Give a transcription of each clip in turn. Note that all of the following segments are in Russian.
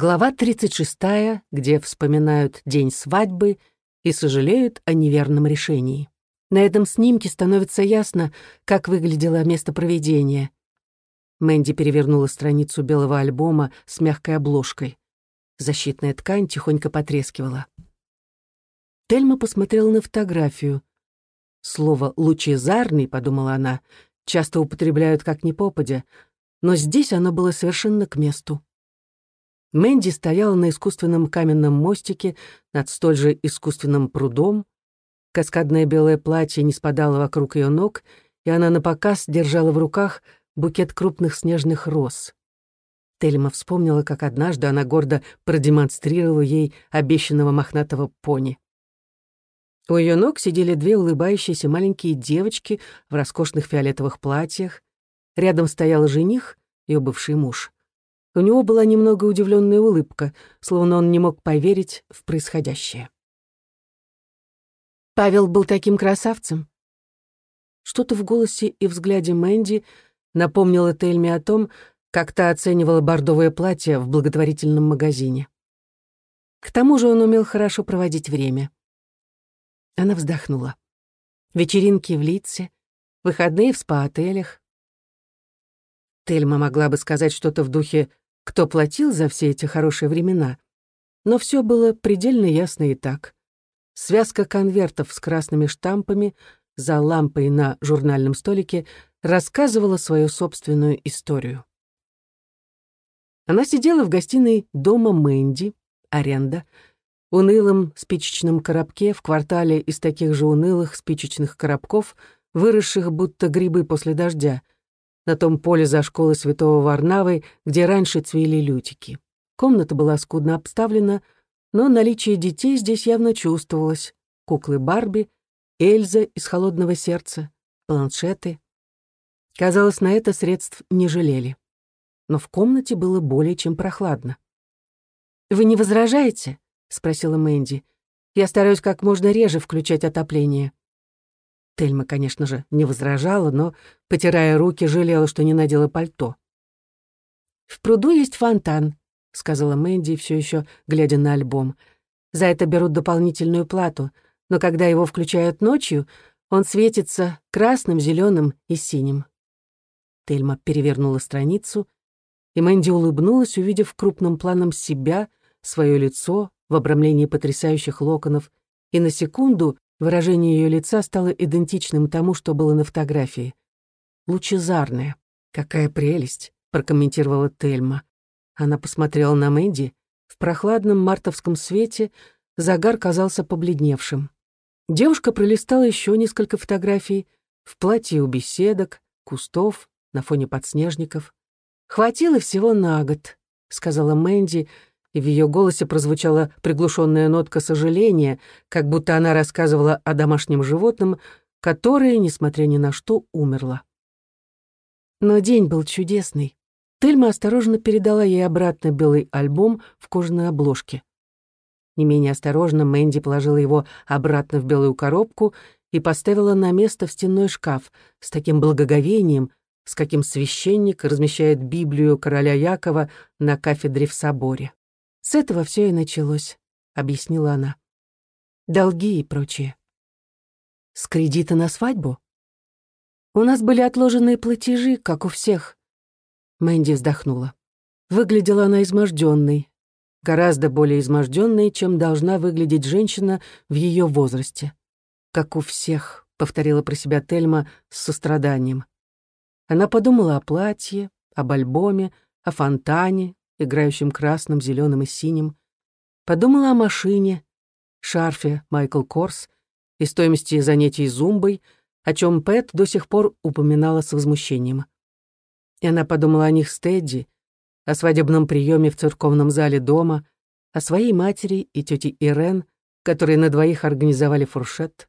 Глава 36, где вспоминают день свадьбы и сожалеют о неверном решении. На этом снимке становится ясно, как выглядело место проведения. Мэнди перевернула страницу белого альбома с мягкой обложкой. Защитная ткань тихонько потрескивала. Тельма посмотрела на фотографию. Слово «лучезарный», — подумала она, — часто употребляют как ни попадя, но здесь оно было совершенно к месту. Мэнди стояла на искусственном каменном мостике над столь же искусственным прудом. Каскадное белое платье не спадало вокруг ее ног, и она напоказ держала в руках букет крупных снежных роз. Тельма вспомнила, как однажды она гордо продемонстрировала ей обещанного мохнатого пони. У ее ног сидели две улыбающиеся маленькие девочки в роскошных фиолетовых платьях. Рядом стоял жених, ее бывший муж. У него была немного удивленная улыбка, словно он не мог поверить в происходящее. Павел был таким красавцем. Что-то в голосе и взгляде Мэнди напомнило Тельме о том, как та оценивала бордовое платье в благотворительном магазине. К тому же он умел хорошо проводить время. Она вздохнула. Вечеринки в Литсе, выходные в спа-отелях, Тельма могла бы сказать что-то в духе «кто платил за все эти хорошие времена?», но все было предельно ясно и так. Связка конвертов с красными штампами за лампой на журнальном столике рассказывала свою собственную историю. Она сидела в гостиной дома Мэнди, аренда, унылом спичечном коробке в квартале из таких же унылых спичечных коробков, выросших будто грибы после дождя — на том поле за школой святого Варнавы, где раньше цвели лютики. Комната была скудно обставлена, но наличие детей здесь явно чувствовалось. Куклы Барби, Эльза из «Холодного сердца», планшеты. Казалось, на это средств не жалели. Но в комнате было более чем прохладно. «Вы не возражаете?» — спросила Мэнди. «Я стараюсь как можно реже включать отопление». Тельма, конечно же, не возражала, но, потирая руки, жалела, что не надела пальто. «В пруду есть фонтан», — сказала Мэнди, все еще глядя на альбом. «За это берут дополнительную плату, но когда его включают ночью, он светится красным, зеленым и синим». Тельма перевернула страницу, и Мэнди улыбнулась, увидев крупным планом себя, свое лицо в обрамлении потрясающих локонов, и на секунду Выражение ее лица стало идентичным тому, что было на фотографии. «Лучезарная. Какая прелесть!» — прокомментировала Тельма. Она посмотрела на Мэнди. В прохладном мартовском свете загар казался побледневшим. Девушка пролистала еще несколько фотографий в платье у беседок, кустов, на фоне подснежников. «Хватило всего на год», — сказала Мэнди, — и в ее голосе прозвучала приглушенная нотка сожаления, как будто она рассказывала о домашнем животном, которое, несмотря ни на что, умерло. Но день был чудесный. Тельма осторожно передала ей обратно белый альбом в кожаной обложке. Не менее осторожно Мэнди положила его обратно в белую коробку и поставила на место в стенной шкаф с таким благоговением, с каким священник размещает Библию короля Якова на кафедре в соборе. С этого все и началось, объяснила она. Долги и прочее. С кредита на свадьбу? У нас были отложенные платежи, как у всех. Мэнди вздохнула. Выглядела она изможденной, гораздо более изможденной, чем должна выглядеть женщина в ее возрасте. Как у всех, повторила про себя Тельма с состраданием. Она подумала о платье, об альбоме, о фонтане, играющим красным, зеленым и синим, подумала о машине, шарфе Майкл Корс и стоимости занятий зумбой, о чем Пэт до сих пор упоминала с возмущением. И она подумала о них с Тедди, о свадебном приеме в церковном зале дома, о своей матери и тете Ирен, которые на двоих организовали фуршет,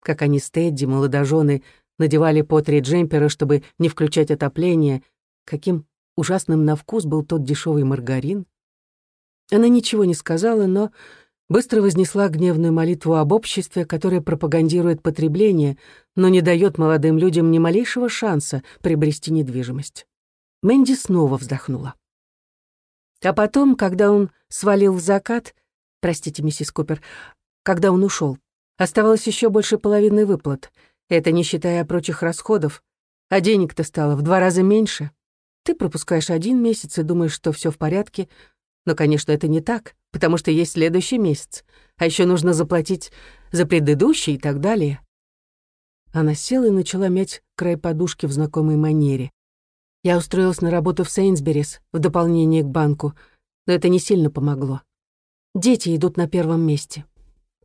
как они с Тедди, молодожены, надевали по три джемпера, чтобы не включать отопление, каким Ужасным на вкус был тот дешевый маргарин. Она ничего не сказала, но быстро вознесла гневную молитву об обществе, которое пропагандирует потребление, но не дает молодым людям ни малейшего шанса приобрести недвижимость. Мэнди снова вздохнула. А потом, когда он свалил в закат, простите, миссис Купер, когда он ушел, оставалось еще больше половины выплат. Это не считая прочих расходов. А денег-то стало в два раза меньше. Ты пропускаешь один месяц и думаешь, что все в порядке. Но, конечно, это не так, потому что есть следующий месяц. А еще нужно заплатить за предыдущий и так далее. Она села и начала мять край подушки в знакомой манере. Я устроилась на работу в Сейнсберис в дополнение к банку, но это не сильно помогло. Дети идут на первом месте.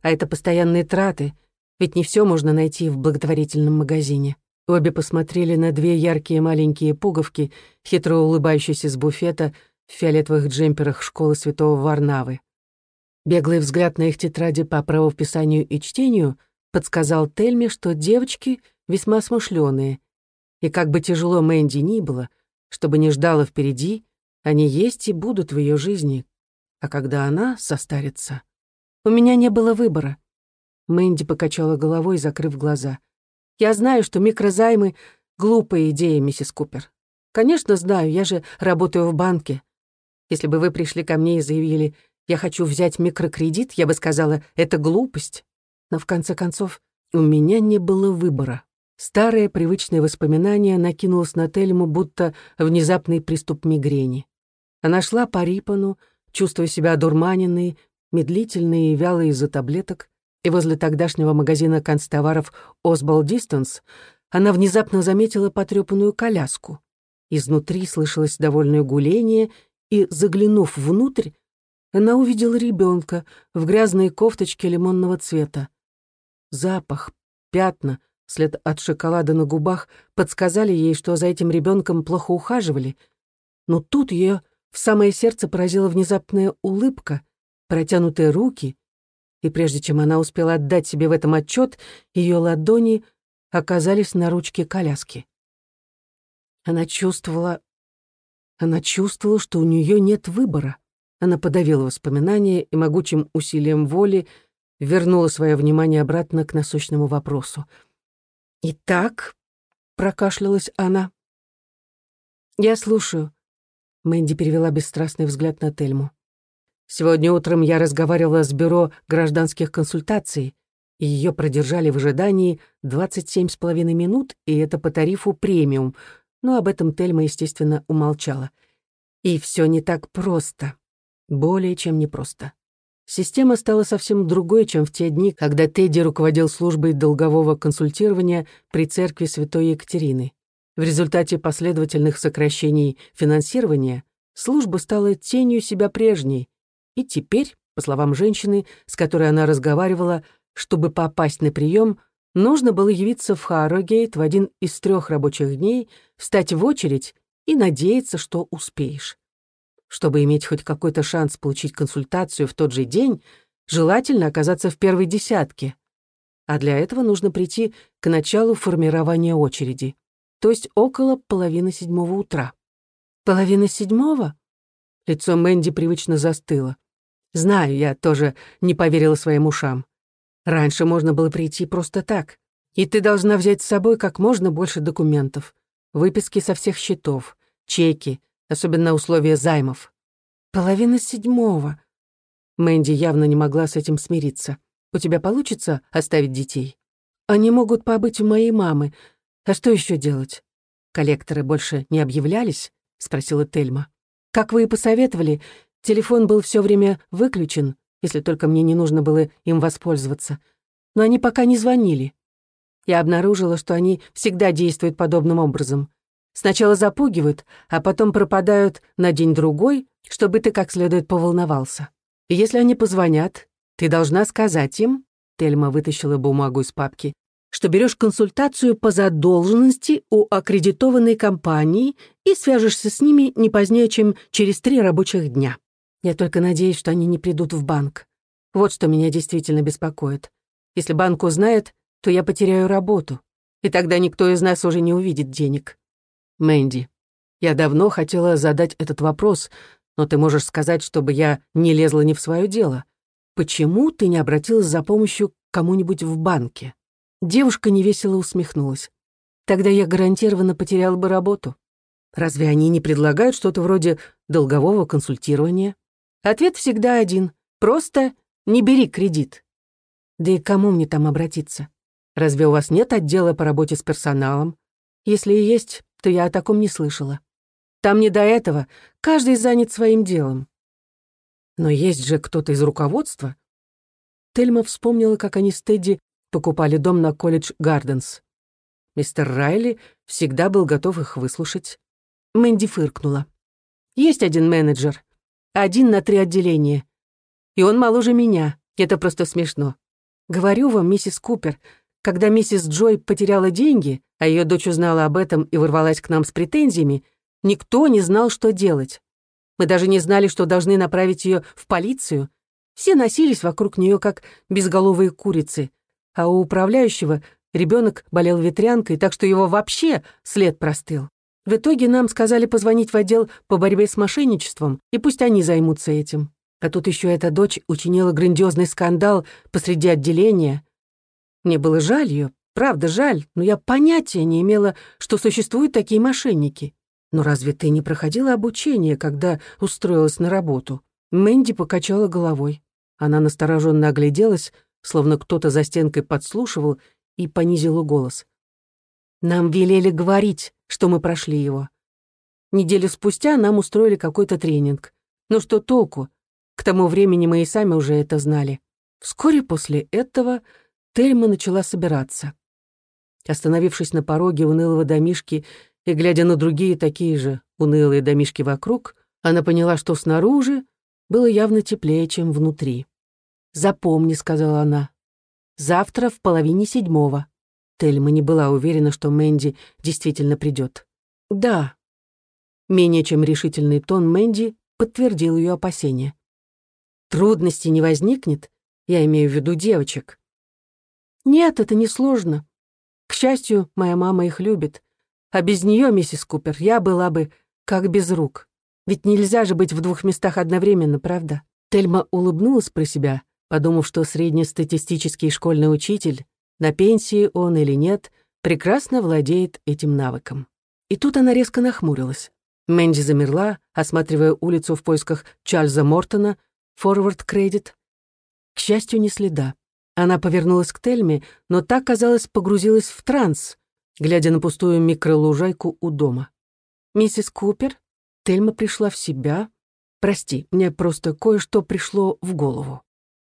А это постоянные траты, ведь не все можно найти в благотворительном магазине. Обе посмотрели на две яркие маленькие пуговки, хитро улыбающиеся с буфета в фиолетовых джемперах школы святого Варнавы. Беглый взгляд на их тетради по правописанию и чтению подсказал Тельме, что девочки весьма смышленые — и как бы тяжело Мэнди ни было, чтобы не ждала впереди, они есть и будут в ее жизни. А когда она состарится... У меня не было выбора. Мэнди покачала головой, закрыв глаза. Я знаю, что микрозаймы — глупая идея, миссис Купер. Конечно, знаю, я же работаю в банке. Если бы вы пришли ко мне и заявили, я хочу взять микрокредит, я бы сказала, это глупость. Но в конце концов, у меня не было выбора. Старое привычное воспоминание накинулось на Тельму, будто внезапный приступ мигрени. Она шла по Рипану, чувствуя себя одурманенной, медлительной и вялой из-за таблеток, и возле тогдашнего магазина констоваров «Осбол Дистанс» она внезапно заметила потрепанную коляску. Изнутри слышалось довольное гуление, и, заглянув внутрь, она увидела ребенка в грязной кофточке лимонного цвета. Запах, пятна — след от шоколада на губах, подсказали ей, что за этим ребенком плохо ухаживали. Но тут ее в самое сердце поразила внезапная улыбка, протянутые руки, и прежде чем она успела отдать себе в этом отчет, ее ладони оказались на ручке коляски. Она чувствовала... Она чувствовала, что у нее нет выбора. Она подавила воспоминания и могучим усилием воли вернула свое внимание обратно к насущному вопросу — «Итак», — прокашлялась она. «Я слушаю», — Мэнди перевела бесстрастный взгляд на Тельму. «Сегодня утром я разговаривала с бюро гражданских консультаций, и ее продержали в ожидании 27 с половиной минут, и это по тарифу премиум, но об этом Тельма, естественно, умолчала. И все не так просто. Более чем непросто. Система стала совсем другой, чем в те дни, когда Тедди руководил службой долгового консультирования при церкви Святой Екатерины. В результате последовательных сокращений финансирования служба стала тенью себя прежней, и теперь, по словам женщины, с которой она разговаривала, чтобы попасть на прием, нужно было явиться в Харрогейт в один из трех рабочих дней, встать в очередь и надеяться, что успеешь. Чтобы иметь хоть какой-то шанс получить консультацию в тот же день, желательно оказаться в первой десятке. А для этого нужно прийти к началу формирования очереди, то есть около половины седьмого утра. Половина седьмого? Лицо Мэнди привычно застыло. Знаю, я тоже не поверила своим ушам. Раньше можно было прийти просто так. И ты должна взять с собой как можно больше документов. Выписки со всех счетов, чеки, особенно условия займов. Половина седьмого. Мэнди явно не могла с этим смириться. У тебя получится оставить детей? Они могут побыть у моей мамы. А что еще делать? Коллекторы больше не объявлялись? Спросила Тельма. Как вы и посоветовали, телефон был все время выключен, если только мне не нужно было им воспользоваться. Но они пока не звонили. Я обнаружила, что они всегда действуют подобным образом. Сначала запугивают, а потом пропадают на день-другой, чтобы ты как следует поволновался. И если они позвонят, ты должна сказать им, Тельма вытащила бумагу из папки, что берешь консультацию по задолженности у аккредитованной компании и свяжешься с ними не позднее, чем через три рабочих дня. Я только надеюсь, что они не придут в банк. Вот что меня действительно беспокоит. Если банк узнает, то я потеряю работу, и тогда никто из нас уже не увидит денег. Мэнди, я давно хотела задать этот вопрос, но ты можешь сказать, чтобы я не лезла не в свое дело. Почему ты не обратилась за помощью к кому-нибудь в банке?» Девушка невесело усмехнулась. «Тогда я гарантированно потеряла бы работу. Разве они не предлагают что-то вроде долгового консультирования? Ответ всегда один. Просто не бери кредит. Да и кому мне там обратиться? Разве у вас нет отдела по работе с персоналом? Если и есть, то я о таком не слышала. Там не до этого, каждый занят своим делом. Но есть же кто-то из руководства. Тельма вспомнила, как они с Тедди покупали дом на колледж Гарденс. Мистер Райли всегда был готов их выслушать. Мэнди фыркнула. «Есть один менеджер. Один на три отделения. И он моложе меня. Это просто смешно. Говорю вам, миссис Купер, когда миссис Джой потеряла деньги, а ее дочь узнала об этом и ворвалась к нам с претензиями, никто не знал, что делать. Мы даже не знали, что должны направить ее в полицию. Все носились вокруг нее, как безголовые курицы. А у управляющего ребенок болел ветрянкой, так что его вообще след простыл. В итоге нам сказали позвонить в отдел по борьбе с мошенничеством, и пусть они займутся этим. А тут еще эта дочь учинила грандиозный скандал посреди отделения. Мне было жаль ее, правда жаль, но я понятия не имела, что существуют такие мошенники. Но разве ты не проходила обучение, когда устроилась на работу? Мэнди покачала головой. Она настороженно огляделась, словно кто-то за стенкой подслушивал, и понизила голос. Нам велели говорить, что мы прошли его. Неделю спустя нам устроили какой-то тренинг. Но что толку? К тому времени мы и сами уже это знали. Вскоре после этого Тельма начала собираться. Остановившись на пороге унылого домишки и глядя на другие такие же унылые домишки вокруг, она поняла, что снаружи было явно теплее, чем внутри. «Запомни», — сказала она, — «завтра в половине седьмого». Тельма не была уверена, что Мэнди действительно придет. «Да». Менее чем решительный тон Мэнди подтвердил ее опасения. «Трудностей не возникнет? Я имею в виду девочек». «Нет, это не сложно. К счастью, моя мама их любит. А без нее, миссис Купер, я была бы как без рук. Ведь нельзя же быть в двух местах одновременно, правда?» Тельма улыбнулась про себя, подумав, что среднестатистический школьный учитель на пенсии он или нет, прекрасно владеет этим навыком. И тут она резко нахмурилась. Мэнди замерла, осматривая улицу в поисках Чарльза Мортона, форвард кредит. К счастью, не следа. Она повернулась к Тельме, но так, казалось, погрузилась в транс, глядя на пустую микролужайку у дома. «Миссис Купер?» Тельма пришла в себя. «Прости, мне просто кое-что пришло в голову».